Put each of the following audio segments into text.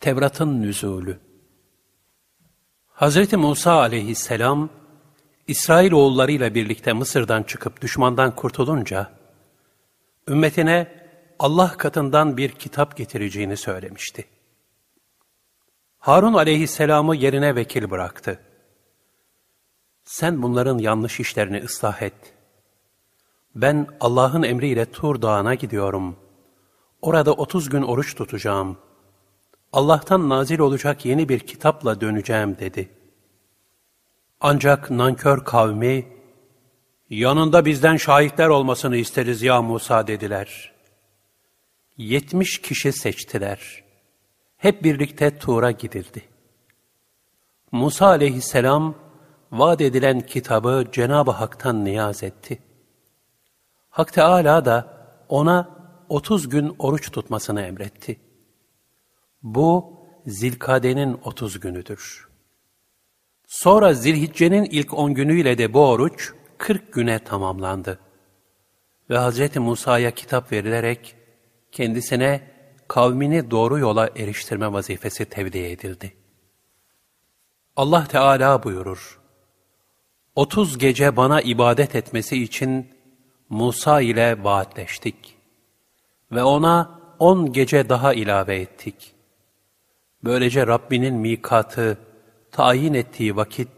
Tevrat'ın nüzulü Hz. Musa aleyhisselam, İsrail oğullarıyla birlikte Mısır'dan çıkıp düşmandan kurtulunca, ümmetine Allah katından bir kitap getireceğini söylemişti. Harun aleyhisselamı yerine vekil bıraktı. Sen bunların yanlış işlerini ıslah et. Ben Allah'ın emriyle Tur Dağı'na gidiyorum. Orada otuz gün oruç tutacağım. Allah'tan nazil olacak yeni bir kitapla döneceğim dedi. Ancak nankör kavmi, yanında bizden şahitler olmasını isteriz ya Musa dediler. Yetmiş kişi seçtiler. Hep birlikte Tur'a gidildi. Musa aleyhisselam, vaat edilen kitabı Cenab-ı Hak'tan niyaz etti. Hak Teâlâ da ona otuz gün oruç tutmasını emretti. Bu Zilkade'nin otuz günüdür. Sonra Zilhicce'nin ilk on günüyle de bu oruç kırk güne tamamlandı. Ve Hz. Musa'ya kitap verilerek kendisine kavmini doğru yola eriştirme vazifesi tevdi edildi. Allah Teala buyurur, Otuz gece bana ibadet etmesi için Musa ile vaatleştik ve ona on gece daha ilave ettik. Böylece Rabbinin mikatı, tayin ettiği vakit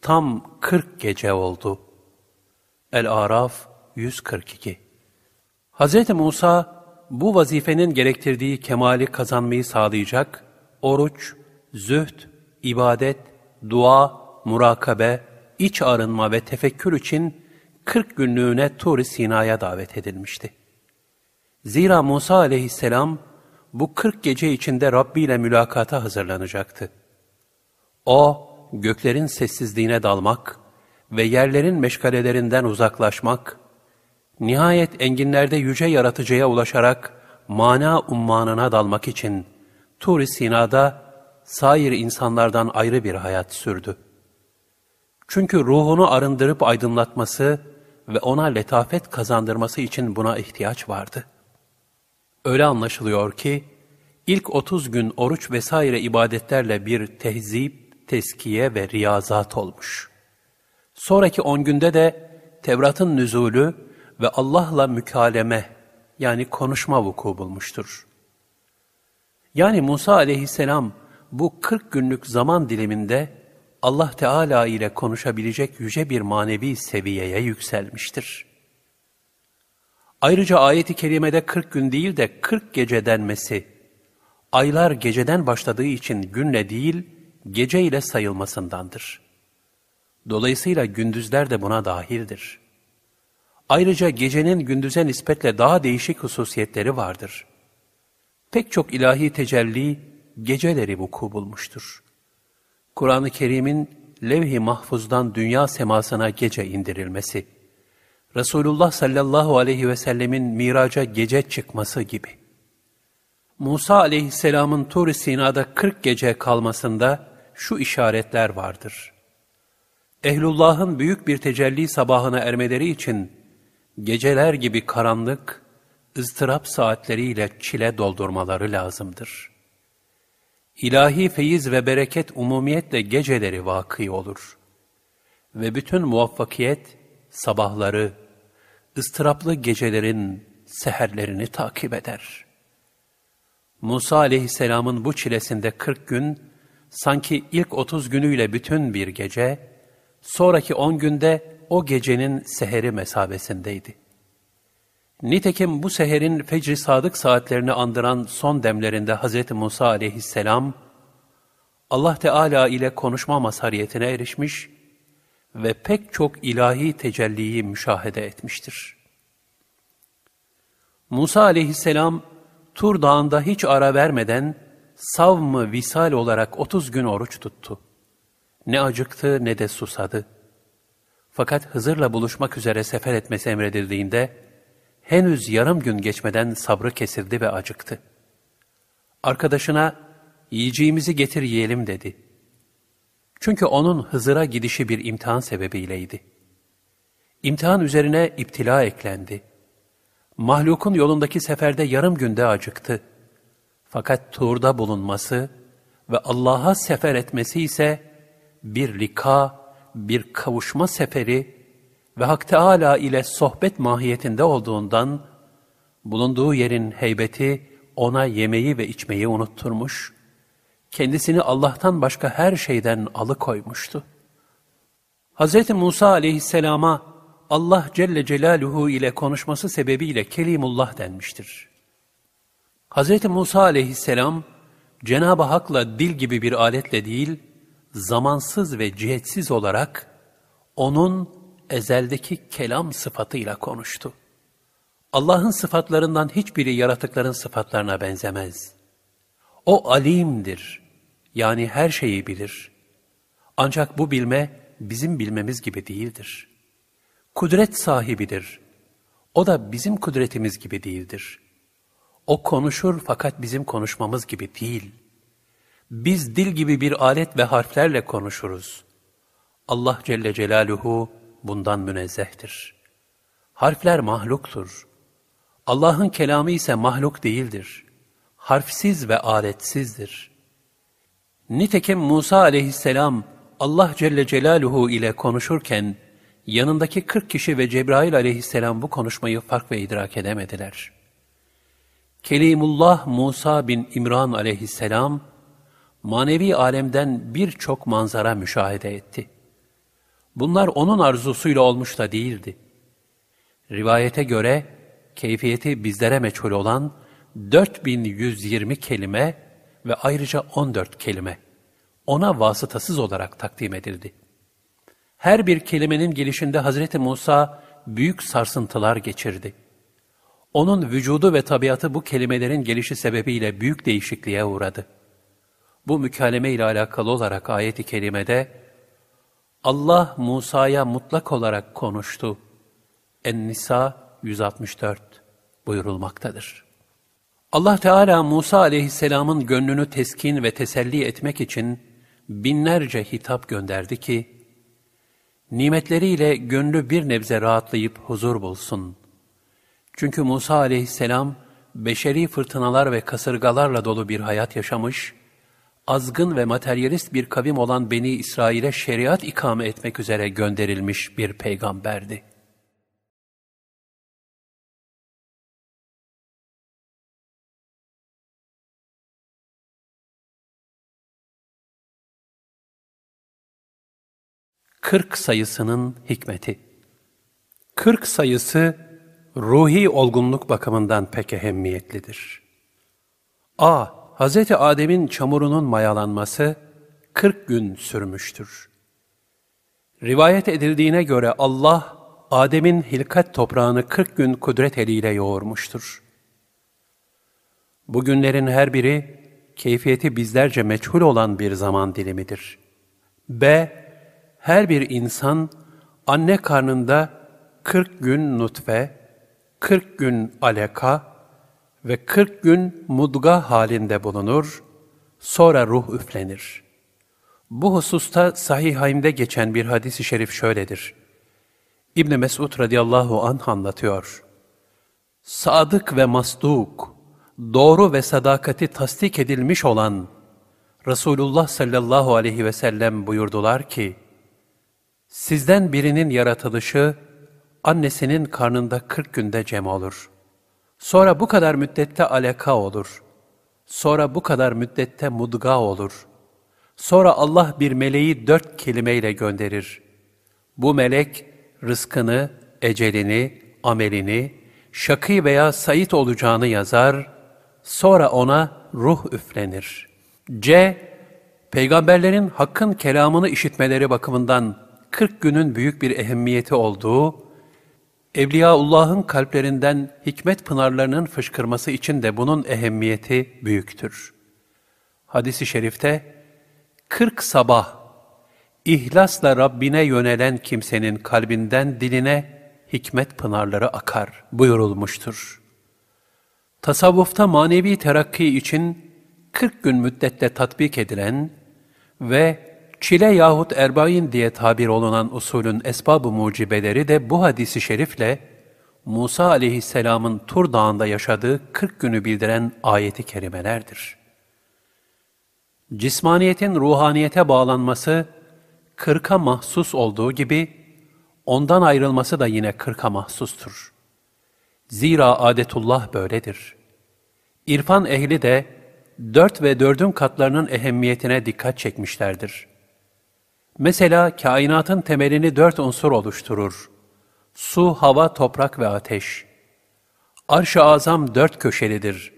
tam kırk gece oldu. El-Araf 142 Hz. Musa bu vazifenin gerektirdiği kemali kazanmayı sağlayacak oruç, zühd, ibadet, dua, murakabe, iç arınma ve tefekkür için 40 günlüğüne Tur-i Sina'ya davet edilmişti. Zira Musa aleyhisselam bu 40 gece içinde Rabbi ile mülakata hazırlanacaktı. O, göklerin sessizliğine dalmak ve yerlerin meşgalelerinden uzaklaşmak, nihayet enginlerde yüce yaratıcıya ulaşarak mana ummanına dalmak için Tur-i Sina'da sair insanlardan ayrı bir hayat sürdü. Çünkü ruhunu arındırıp aydınlatması ve ona letafet kazandırması için buna ihtiyaç vardı. Öyle anlaşılıyor ki, ilk 30 gün oruç vesaire ibadetlerle bir tehzip, teskiye ve riyazat olmuş. Sonraki 10 günde de Tevrat'ın nüzulü ve Allah'la mükaleme yani konuşma vuku bulmuştur. Yani Musa aleyhisselam bu 40 günlük zaman diliminde Allah Teala ile konuşabilecek yüce bir manevi seviyeye yükselmiştir. Ayrıca ayeti kerimede 40 gün değil de 40 gece denmesi, aylar geceden başladığı için günle değil, gece ile sayılmasındandır. Dolayısıyla gündüzler de buna dahildir. Ayrıca gecenin gündüze nispetle daha değişik hususiyetleri vardır. Pek çok ilahi tecelli geceleri vuku bulmuştur. Kur'an-ı Kerim'in levh-i mahfuzdan dünya semasına gece indirilmesi, Resulullah sallallahu aleyhi ve sellemin miraca gece çıkması gibi. Musa aleyhisselamın Tur-i Sina'da 40 gece kalmasında şu işaretler vardır. Ehlullah'ın büyük bir tecelli sabahına ermeleri için geceler gibi karanlık, ızdırap saatleriyle çile doldurmaları lazımdır. İlahi feyiz ve bereket umumiyetle geceleri vakı olur. Ve bütün muvaffakiyet sabahları, ıstıraplı gecelerin seherlerini takip eder. Musa aleyhisselamın bu çilesinde kırk gün, sanki ilk otuz günüyle bütün bir gece, sonraki on günde o gecenin seheri mesabesindeydi. Nitekim bu seherin fecri sadık saatlerini andıran son demlerinde Hz. Musa aleyhisselam, Allah Teala ile konuşma mazhariyetine erişmiş ve pek çok ilahi tecelliyi müşahede etmiştir. Musa aleyhisselam, Tur Dağı'nda hiç ara vermeden savm visal olarak 30 gün oruç tuttu. Ne acıktı ne de susadı. Fakat Hızır'la buluşmak üzere sefer etmesi emredildiğinde, henüz yarım gün geçmeden sabrı kesildi ve acıktı. Arkadaşına, yiyeceğimizi getir yiyelim dedi. Çünkü onun Hızır'a gidişi bir imtihan sebebiyleydi. İmtihan üzerine iptila eklendi. Mahlukun yolundaki seferde yarım günde acıktı. Fakat Tur'da bulunması ve Allah'a sefer etmesi ise bir lika, bir kavuşma seferi ve Hak Teala ile sohbet mahiyetinde olduğundan, bulunduğu yerin heybeti ona yemeği ve içmeyi unutturmuş, kendisini Allah'tan başka her şeyden alıkoymuştu. Hz. Musa aleyhisselama Allah Celle Celaluhu ile konuşması sebebiyle Kelimullah denmiştir. Hz. Musa aleyhisselam, Cenab-ı Hak'la dil gibi bir aletle değil, zamansız ve cihetsiz olarak onun ezeldeki kelam sıfatıyla konuştu. Allah'ın sıfatlarından hiçbiri yaratıkların sıfatlarına benzemez. O alimdir, yani her şeyi bilir. Ancak bu bilme bizim bilmemiz gibi değildir. Kudret sahibidir. O da bizim kudretimiz gibi değildir. O konuşur fakat bizim konuşmamız gibi değil. Biz dil gibi bir alet ve harflerle konuşuruz. Allah Celle Celaluhu bundan münezzehtir. Harfler mahluktur. Allah'ın kelamı ise mahluk değildir. Harfsiz ve aletsizdir. Nitekim Musa aleyhisselam Allah Celle Celaluhu ile konuşurken yanındaki 40 kişi ve Cebrail aleyhisselam bu konuşmayı fark ve idrak edemediler. Kelimullah Musa bin İmran aleyhisselam manevi alemden birçok manzara müşahede etti. Bunlar onun arzusuyla olmuş da değildi. Rivayete göre keyfiyeti bizlere meçhul olan 4120 kelime ve ayrıca 14 kelime ona vasıtasız olarak takdim edildi. Her bir kelimenin gelişinde Hazreti Musa büyük sarsıntılar geçirdi. Onun vücudu ve tabiatı bu kelimelerin gelişi sebebiyle büyük değişikliğe uğradı. Bu mükaleme ile alakalı olarak ayet-i kerimede Allah Musa'ya mutlak olarak konuştu. En-Nisa 164 buyurulmaktadır. Allah Teala Musa aleyhisselamın gönlünü teskin ve teselli etmek için binlerce hitap gönderdi ki, nimetleriyle gönlü bir nebze rahatlayıp huzur bulsun. Çünkü Musa aleyhisselam, beşeri fırtınalar ve kasırgalarla dolu bir hayat yaşamış, azgın ve materyalist bir kavim olan Beni İsrail'e şeriat ikame etmek üzere gönderilmiş bir peygamberdi. Kırk sayısının hikmeti Kırk sayısı ruhi olgunluk bakımından pek ehemmiyetlidir. A. Hz. Adem'in çamurunun mayalanması 40 gün sürmüştür. Rivayet edildiğine göre Allah, Adem'in hilkat toprağını 40 gün kudret eliyle yoğurmuştur. Bu günlerin her biri, keyfiyeti bizlerce meçhul olan bir zaman dilimidir. B. Her bir insan, anne karnında 40 gün nutfe, 40 gün aleka, ve 40 gün mudga halinde bulunur, sonra ruh üflenir. Bu hususta Sahih-Haim'de geçen bir hadis-i şerif şöyledir. İbn Mesud radıyallahu anh anlatıyor. Sadık ve masduk, doğru ve sadakati tasdik edilmiş olan Resulullah sallallahu aleyhi ve sellem buyurdular ki, Sizden birinin yaratılışı annesinin karnında 40 günde cem olur. Sonra bu kadar müddette aleka olur. Sonra bu kadar müddette mudga olur. Sonra Allah bir meleği dört kelimeyle gönderir. Bu melek rızkını, ecelini, amelini, şakî veya sayit olacağını yazar, sonra ona ruh üflenir. C. Peygamberlerin hakkın kelamını işitmeleri bakımından 40 günün büyük bir ehemmiyeti olduğu Evliyaullah'ın kalplerinden hikmet pınarlarının fışkırması için de bunun ehemmiyeti büyüktür. Hadis-i şerifte, kırk sabah, ihlasla Rabbine yönelen kimsenin kalbinden diline hikmet pınarları akar buyurulmuştur. Tasavvufta manevi terakki için 40 gün müddette tatbik edilen ve çile yahut erbain diye tabir olunan usulün esbab-ı mucibeleri de bu hadisi şerifle Musa aleyhisselamın Tur Dağı'nda yaşadığı 40 günü bildiren ayeti kerimelerdir. Cismaniyetin ruhaniyete bağlanması, kırka mahsus olduğu gibi, ondan ayrılması da yine kırka mahsustur. Zira adetullah böyledir. İrfan ehli de, dört ve dördün katlarının ehemmiyetine dikkat çekmişlerdir. Mesela kainatın temelini dört unsur oluşturur. Su, hava, toprak ve ateş. Arş-ı azam dört köşelidir.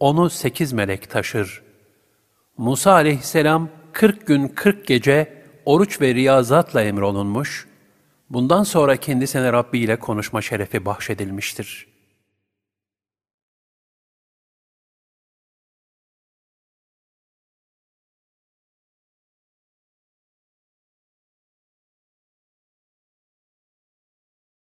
Onu sekiz melek taşır. Musa aleyhisselam kırk gün kırk gece oruç ve riyazatla emrolunmuş, bundan sonra kendisine Rabbi ile konuşma şerefi bahşedilmiştir.''